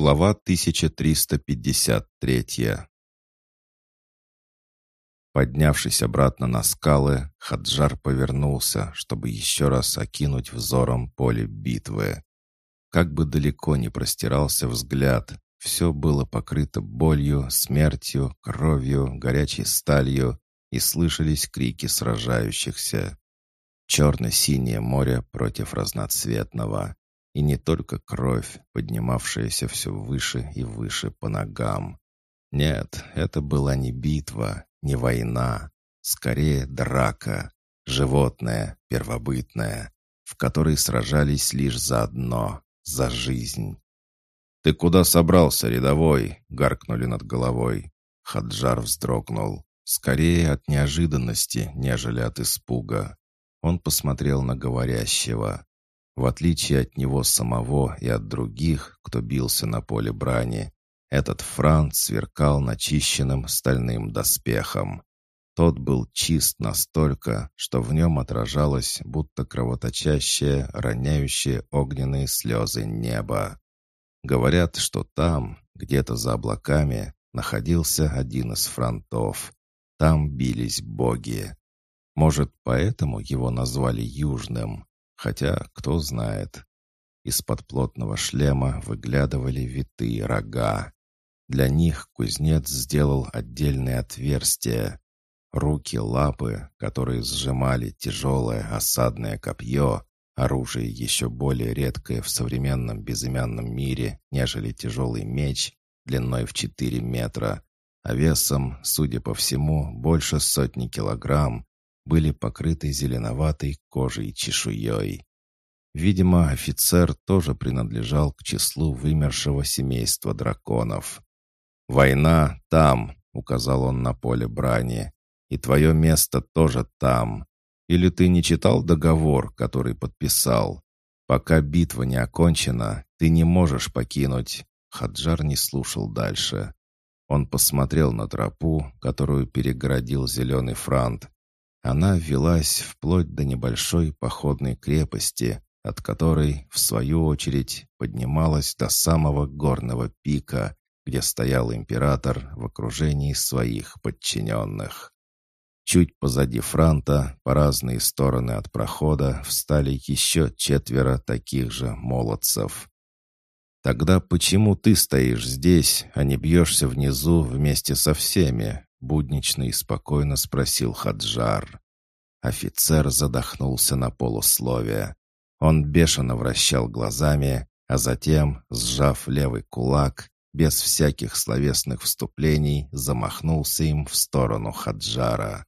Глава 1353 Поднявшись обратно на скалы, Хаджар повернулся, чтобы еще раз окинуть взором поле битвы. Как бы далеко ни простирался взгляд, все было покрыто болью, смертью, кровью, горячей сталью, и слышались крики сражающихся. Черно-синее море против разноцветного. И не только кровь, поднимавшаяся все выше и выше по ногам. Нет, это была не битва, не война. Скорее драка. Животное, первобытное, в которой сражались лишь за одно — за жизнь. «Ты куда собрался, рядовой?» — гаркнули над головой. Хаджар вздрогнул. Скорее от неожиданности, нежели от испуга. Он посмотрел на говорящего. В отличие от него самого и от других, кто бился на поле брани, этот Франц сверкал начищенным стальным доспехом. Тот был чист настолько, что в нем отражалось, будто кровоточащее, роняющее огненные слезы небо. Говорят, что там, где-то за облаками, находился один из фронтов. Там бились боги. Может, поэтому его назвали Южным. Хотя, кто знает. Из-под плотного шлема выглядывали витые рога. Для них кузнец сделал отдельные отверстия. Руки, лапы, которые сжимали тяжелое осадное копье, оружие еще более редкое в современном безымянном мире, нежели тяжелый меч, длиной в 4 метра, а весом, судя по всему, больше сотни килограмм, были покрыты зеленоватой кожей чешуей. Видимо, офицер тоже принадлежал к числу вымершего семейства драконов. «Война там», — указал он на поле брани, — «и твое место тоже там. Или ты не читал договор, который подписал? Пока битва не окончена, ты не можешь покинуть». Хаджар не слушал дальше. Он посмотрел на тропу, которую перегородил зеленый франт, она велась вплоть до небольшой походной крепости, от которой, в свою очередь, поднималась до самого горного пика, где стоял император в окружении своих подчиненных. Чуть позади франта, по разные стороны от прохода, встали еще четверо таких же молодцев. «Тогда почему ты стоишь здесь, а не бьешься внизу вместе со всеми?» — буднично и спокойно спросил Хаджар. Офицер задохнулся на полусловие. Он бешено вращал глазами, а затем, сжав левый кулак, без всяких словесных вступлений, замахнулся им в сторону Хаджара.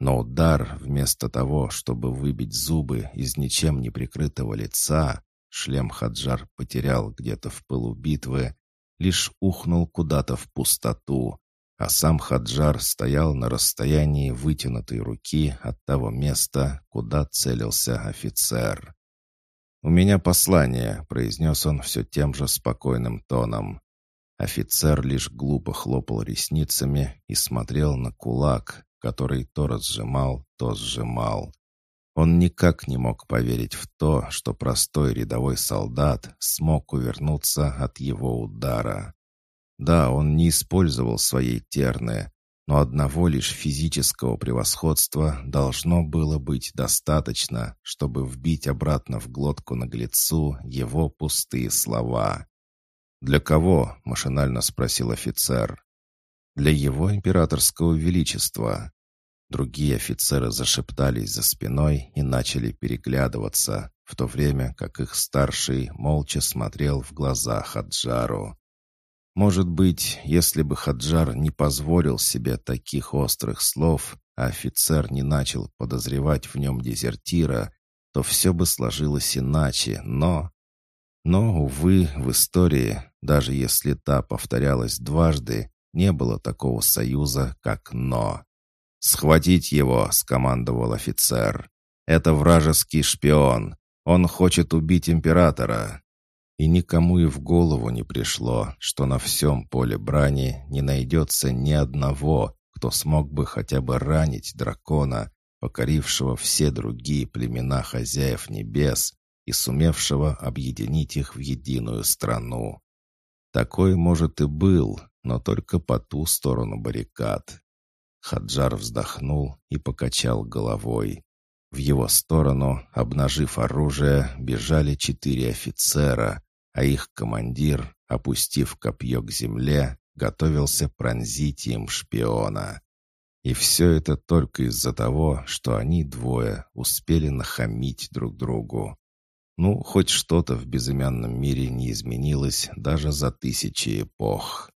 Но удар, вместо того, чтобы выбить зубы из ничем не прикрытого лица, шлем Хаджар потерял где-то в пылу битвы, лишь ухнул куда-то в пустоту, а сам Хаджар стоял на расстоянии вытянутой руки от того места, куда целился офицер. «У меня послание», — произнес он все тем же спокойным тоном. Офицер лишь глупо хлопал ресницами и смотрел на кулак, который то разжимал, то сжимал. Он никак не мог поверить в то, что простой рядовой солдат смог увернуться от его удара. Да, он не использовал своей терны, но одного лишь физического превосходства должно было быть достаточно, чтобы вбить обратно в глотку наглецу его пустые слова. «Для кого?» — машинально спросил офицер. «Для его императорского величества». Другие офицеры зашептались за спиной и начали переглядываться, в то время как их старший молча смотрел в глаза Хаджару. Может быть, если бы Хаджар не позволил себе таких острых слов, а офицер не начал подозревать в нем дезертира, то все бы сложилось иначе, но... Но, увы, в истории, даже если та повторялась дважды, не было такого союза, как «но». «Схватить его!» — скомандовал офицер. «Это вражеский шпион. Он хочет убить императора. И никому и в голову не пришло, что на всем поле брани не найдется ни одного, кто смог бы хотя бы ранить дракона, покорившего все другие племена хозяев небес и сумевшего объединить их в единую страну. Такой, может, и был, но только по ту сторону баррикад. Хаджар вздохнул и покачал головой. В его сторону, обнажив оружие, бежали четыре офицера, а их командир, опустив копье к земле, готовился пронзить им шпиона. И все это только из-за того, что они двое успели нахамить друг другу. Ну, хоть что-то в безымянном мире не изменилось даже за тысячи эпох.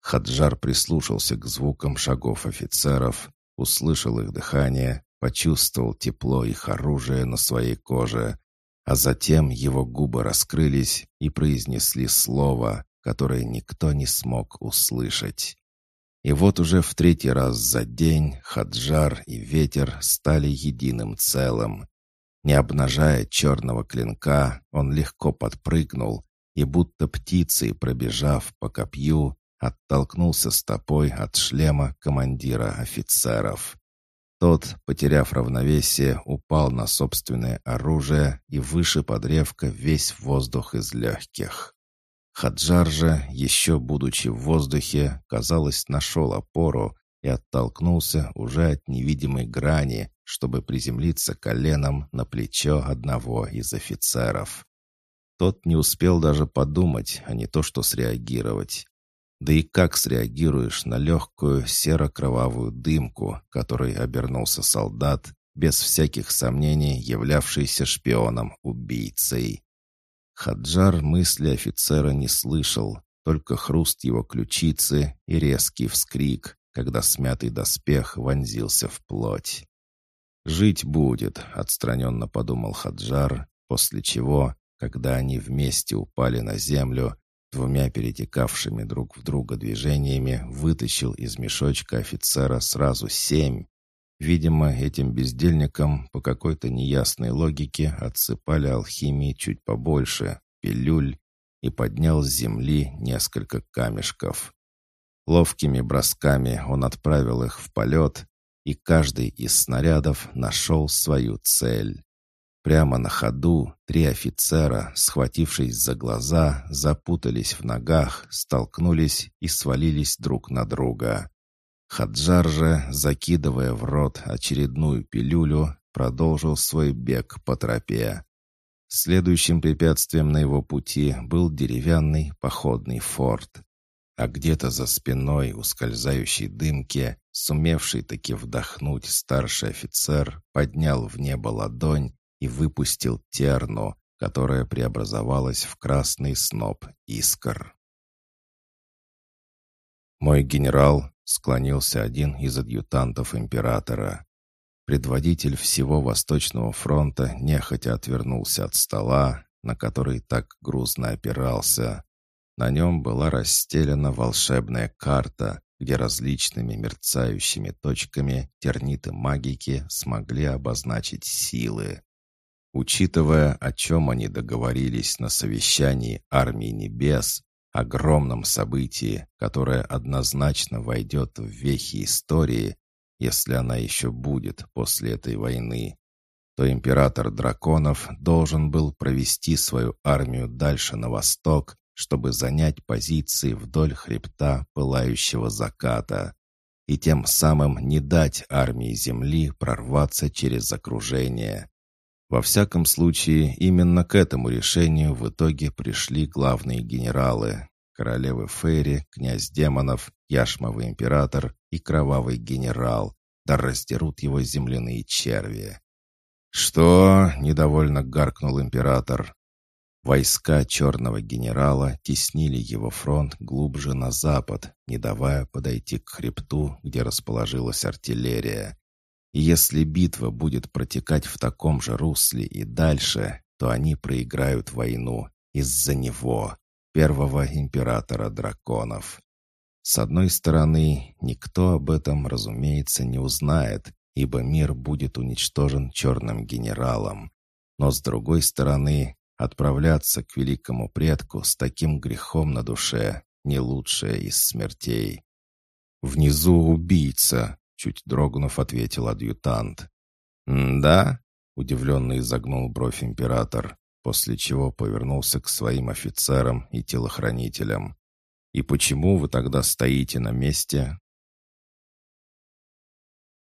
Хаджар прислушался к звукам шагов офицеров, услышал их дыхание, почувствовал тепло их оружия на своей коже, а затем его губы раскрылись и произнесли слово, которое никто не смог услышать. И вот уже в третий раз за день Хаджар и ветер стали единым целым. Не обнажая черного клинка, он легко подпрыгнул и, будто птицей пробежав по копью, оттолкнулся стопой от шлема командира офицеров. Тот, потеряв равновесие, упал на собственное оружие и выше подревка весь воздух из легких. Хаджар же, еще будучи в воздухе, казалось, нашел опору и оттолкнулся уже от невидимой грани, чтобы приземлиться коленом на плечо одного из офицеров. Тот не успел даже подумать, а не то что среагировать. Да и как среагируешь на легкую серо-кровавую дымку, которой обернулся солдат, без всяких сомнений являвшийся шпионом-убийцей? Хаджар мысли офицера не слышал, только хруст его ключицы и резкий вскрик, когда смятый доспех вонзился в плоть. «Жить будет», — отстраненно подумал Хаджар, после чего, когда они вместе упали на землю, двумя перетекавшими друг в друга движениями вытащил из мешочка офицера сразу семь. Видимо, этим бездельникам по какой-то неясной логике отсыпали алхимии чуть побольше, пилюль, и поднял с земли несколько камешков. Ловкими бросками он отправил их в полет, и каждый из снарядов нашел свою цель. Прямо на ходу три офицера, схватившись за глаза, запутались в ногах, столкнулись и свалились друг на друга. Хаджар же, закидывая в рот очередную пилюлю, продолжил свой бег по тропе. Следующим препятствием на его пути был деревянный походный форт. А где-то за спиной ускользающей дымки, сумевший таки вдохнуть старший офицер, поднял в небо ладонь и выпустил терну, которая преобразовалась в красный сноп искр. «Мой генерал», — склонился один из адъютантов императора. Предводитель всего Восточного фронта нехотя отвернулся от стола, на который так грузно опирался. На нем была расстелена волшебная карта, где различными мерцающими точками терниты магики смогли обозначить силы. Учитывая, о чем они договорились на совещании армии небес, огромном событии, которое однозначно войдет в вехи истории, если она еще будет после этой войны, то император драконов должен был провести свою армию дальше на восток, чтобы занять позиции вдоль хребта пылающего заката и тем самым не дать армии Земли прорваться через окружение. Во всяком случае, именно к этому решению в итоге пришли главные генералы. Королевы Фейри, князь демонов, Яшмовый император и кровавый генерал, да раздерут его земляные черви. «Что?» — недовольно гаркнул император. Войска черного генерала теснили его фронт глубже на запад, не давая подойти к хребту, где расположилась артиллерия. Если битва будет протекать в таком же русле и дальше, то они проиграют войну из-за него, первого императора драконов. С одной стороны, никто об этом, разумеется, не узнает, ибо мир будет уничтожен черным генералом. Но с другой стороны, отправляться к великому предку с таким грехом на душе — не лучшая из смертей. «Внизу убийца», Чуть дрогнув, ответил адъютант. «Да?» — удивленно изогнул бровь император, после чего повернулся к своим офицерам и телохранителям. «И почему вы тогда стоите на месте?»